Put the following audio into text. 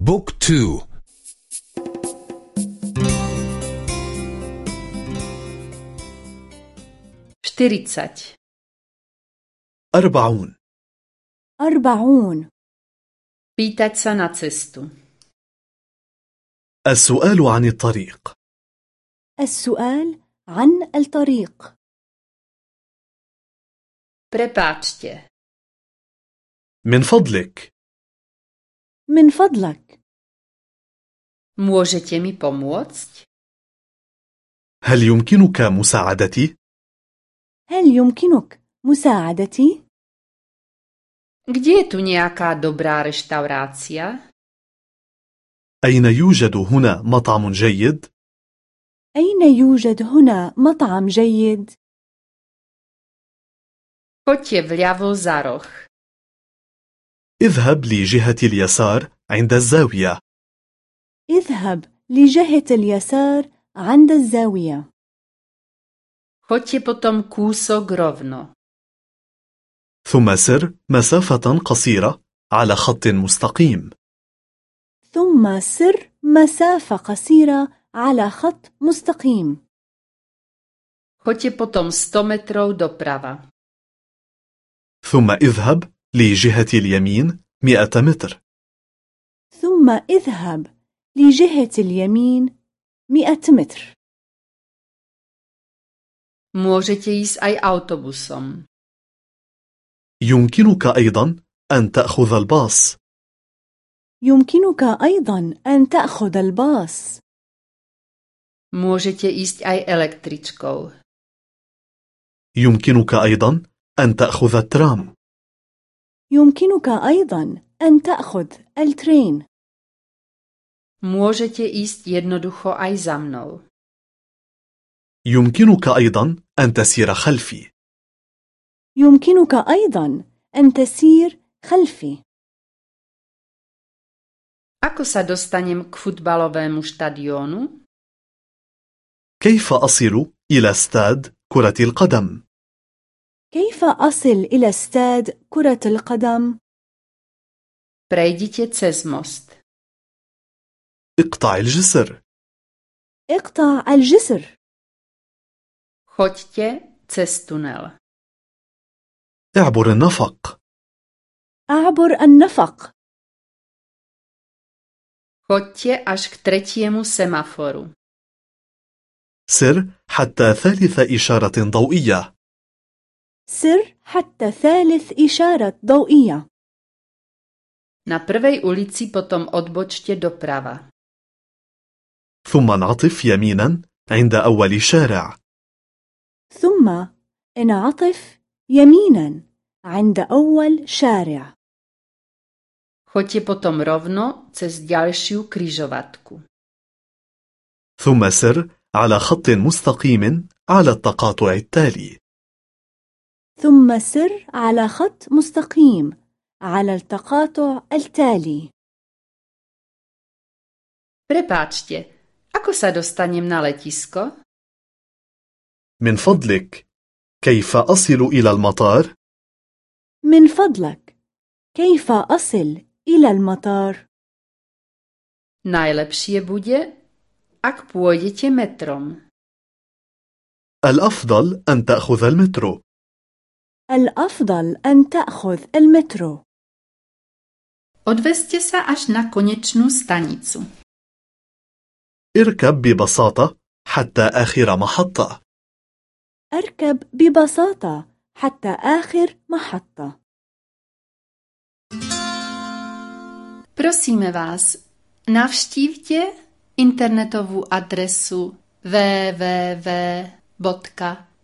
بوك تو. شتريتسات أربعون. أربعون na cestu. السؤال عن الطريق. السؤال عن الطريق. Prepáčte. من فضلك. من فضلك Môžete mi pomôcť? هل يمكنك مساعدتي؟ هل يمكنك مساعدتي؟ Kde je tu dobrá reštaurácia? أين يوجد هنا مطعم جيد؟ أين يوجد هنا مطعم جيد؟ Poďte vľavo za roh. اذهب لجهة اليسار عند الزاوية اذهب لجهة اليسار عند الزاوية Choďte potom kúsok rovno. ثم سر مسافة قصيرة على خط مستقيم ثم سر مسافة قصيرة على خط مستقيم Choďte potom 100 metrov doprava. ثم اذهب لجهة اليمين 100 متر. ثم اذهب لجهة اليمين مئة متر. Môžete ísť aj autobusom. يمكنك أيضا أن تأخذ الباص. يمكنك أيضا أن تأخذ الباص. Môžete ísť aj električkou. يمكنك أيضا أن تأخذ الترام. يمكنك أيضا أن تأخذ الترين Môžete ísť jednoducho aj za mnou. يمكنك أيضا أن تسير خلفي يمكنك أيضا أن تسير خلفي Ako sa dostanem k futbalovému štadiónu? كيف أصل إلى استاد كرة القدم؟ كيف أصل إلى استاد كرة القدم؟ Prejdite cez most. اقطع الجسر اقطع الجسر Choďte cez tunel. اعبر النفق أعبر النفق Choďte až k tretiemu semaforu. سر حتى ثالث إشارة ضوئية سر حتى ثالث إشارة ضوئية Na prvej ulici potom odbočte doprava. ثم انعطف يمينا عند أول شارع ثم انعطف يمينا عند أول شارع Choďte potom rovno cez ďalšiu kryžovatku. ثم سر على خط مستقيم على التقاطع التالي ثم سر على خط مستقيم على التقاطع التالي Prepáčte, ako sa dostanem na letisko? من فضلك كيف أصل إلى المطار؟ من فضلك كيف أصل إلى المطار؟ Najlepšie bude, ak pôjdete metrom. الأفضل أن تأخذ المترو الأفضل أن تأخذ المترو Odvezte sa až na konečnú stanicu. اركب ببساطة حتى آخر محطة أركب ببساطة حتى آخر محطة Prosíme vás, navštívte internetovú adresu